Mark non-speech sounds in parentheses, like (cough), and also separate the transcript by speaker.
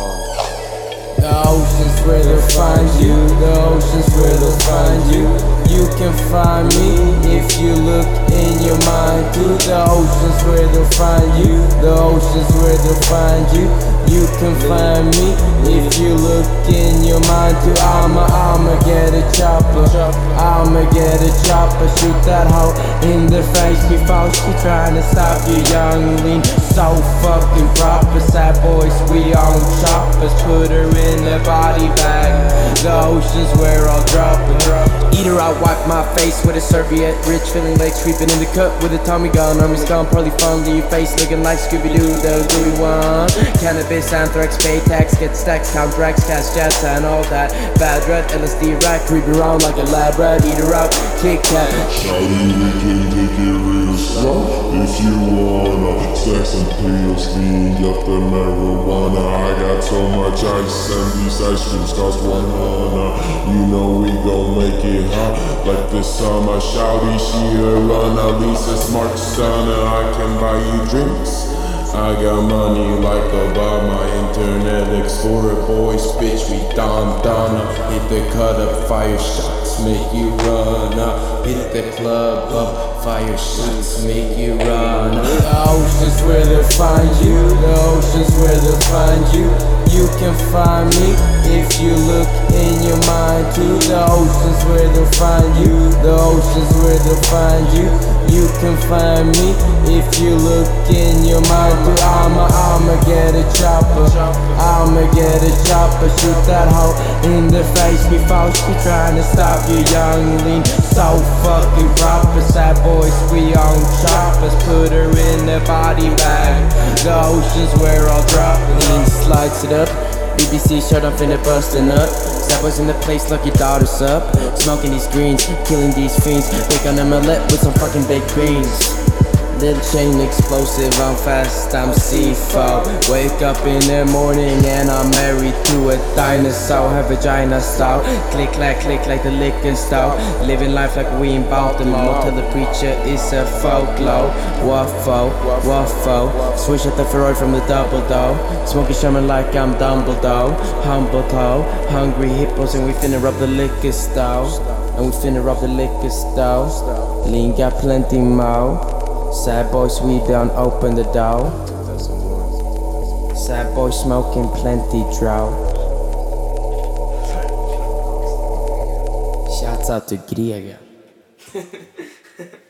Speaker 1: The ocean's where to find you, the ocean's where to find you. You can find me if you look in your mind too. The ocean's where to find you, the ocean's where to find you. You can find me if you look in your mind To I'ma, I'ma get a child. I'ma get a chopper. Shoot that hoe in the face before she tryna stop you, Yung Lean. So fucking proper. Sad boys, we on choppers. Put her in a body bag. The ocean's where I'll drop her. Eat her out, wipe my face with a serviette. Rich feeling like creeping in the cup with a Tommy gun. Army's gone, probably fun. Leave your face looking like Scooby Doo, the gooey one. Cannabis, anthrax, pay tax, get stacks, count racks, cash jets, and all that. Bad red, LSD rack, creep around like a lab rat. Eat her out, kick cat.
Speaker 2: Shawty, if you wanna. Stack some pills, clean up the marijuana. I got so much ice and these ice creams cost one hundred. You know we gon' make it hot like this summer. Shawty, she a runner. Lisa Smart Stunner, I can buy you drinks. I got money like Obama, Internet Explorer boys, bitch, we Don Donna. Hit the cut up, fire shots, make you run up. Hit the club up, fire shots, make you run.
Speaker 1: The ocean's where they'll find you. The ocean's where they'll find you. You can find me if you look in your mind too. The ocean's where they'll find you. The ocean's where they'll find you. You can find me if you look in your mind too. I'ma, I'ma get a chopper. I'ma get a chopper. Shoot that hoe in the face before she tryna stop you, Yung Lean. So fucking proper. Sad boys, we on choppers. Put her in the body bag. The ocean's where I'll drop. Lean slides it up. BBC shut up and it busting up. Boys in the place, your daughters up. Smoking these greens, killing these fiends. Bake on them lip with some fucking baked beans. Little chain explosive, I'm fast, I'm C4 Wake up in the morning and I'm married to a dinosaur. Her vagina style, click like click like the liquor style Living life like we in Baltimore. Tell the preacher it's a folklore. Waffle, waffle. Switch at the Ferrari from the double door. Smoking Sherman like I'm Dumbledore. Humble toe, hungry hippos and we finna rub the liquor store. And we finna rub the liquor store. Lean got plenty more Sad boys, we done open the door. Sad boy smoking plenty draw. Shouts out to Grega. (laughs)